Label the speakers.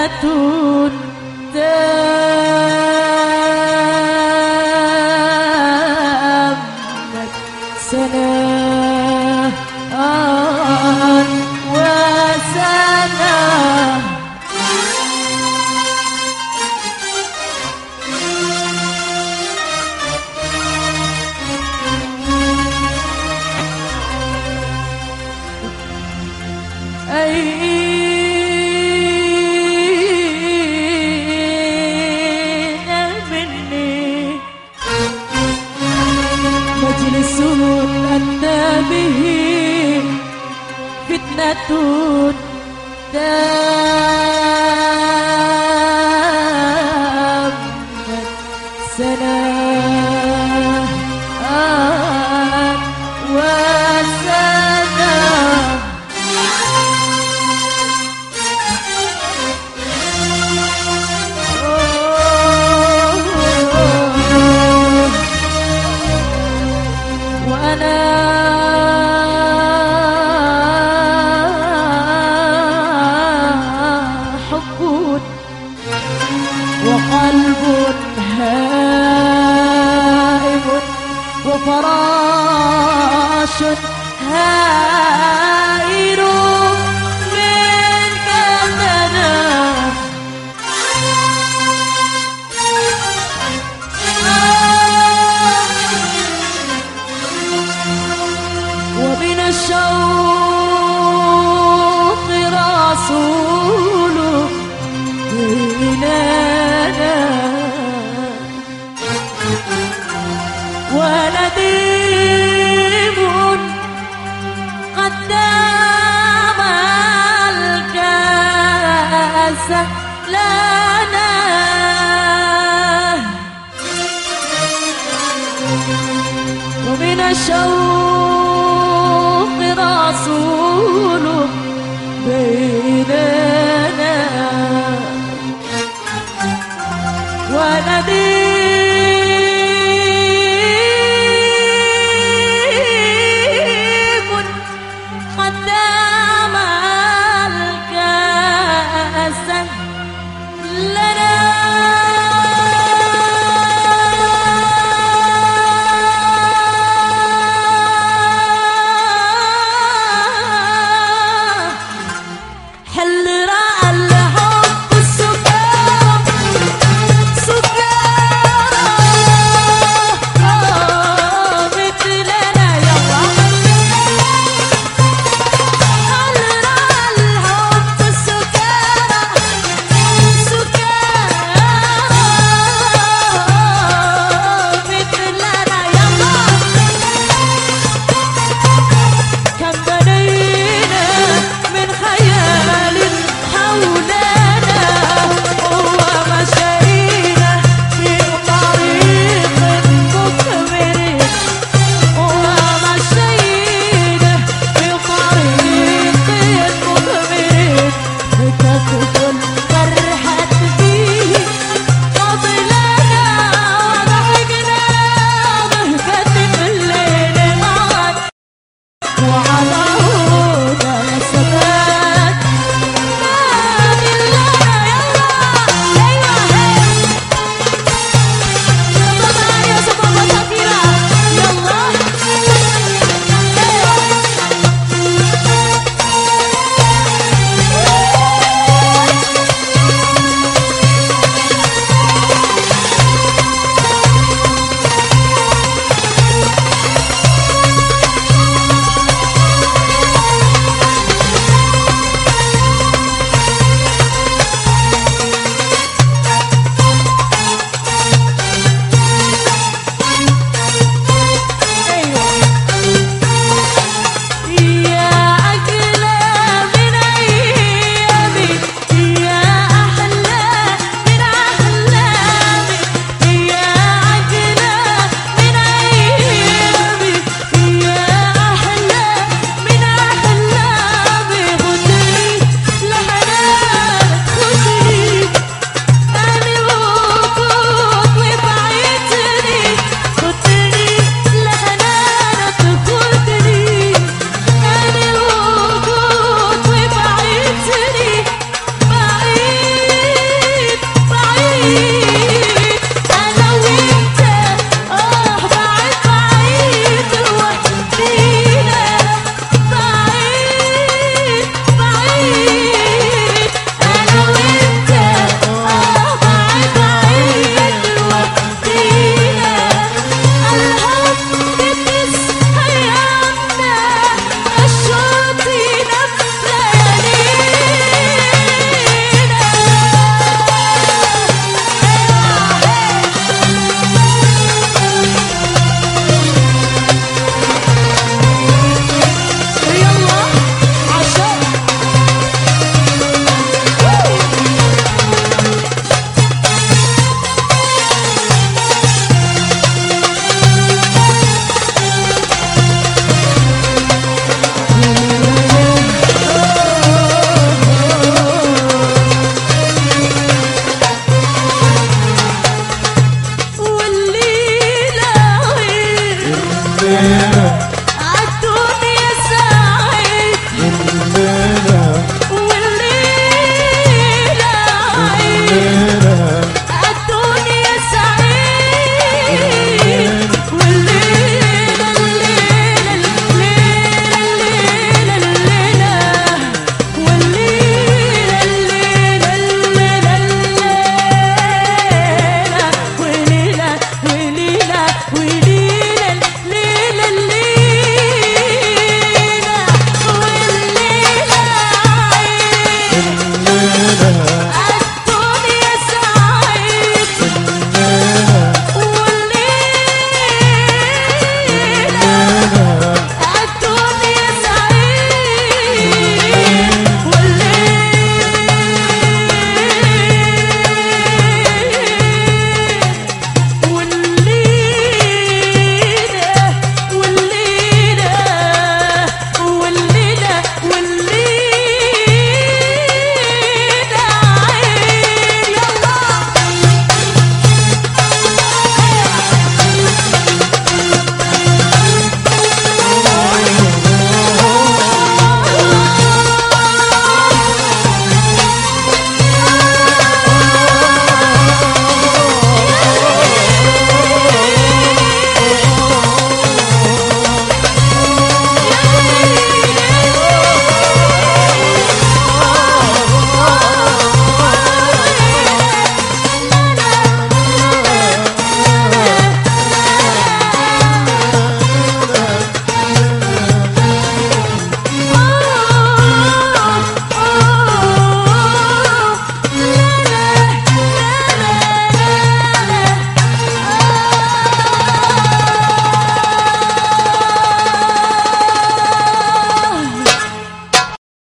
Speaker 1: hayatun جنة دار عسى ومن الشوق رسول بيننا. ولا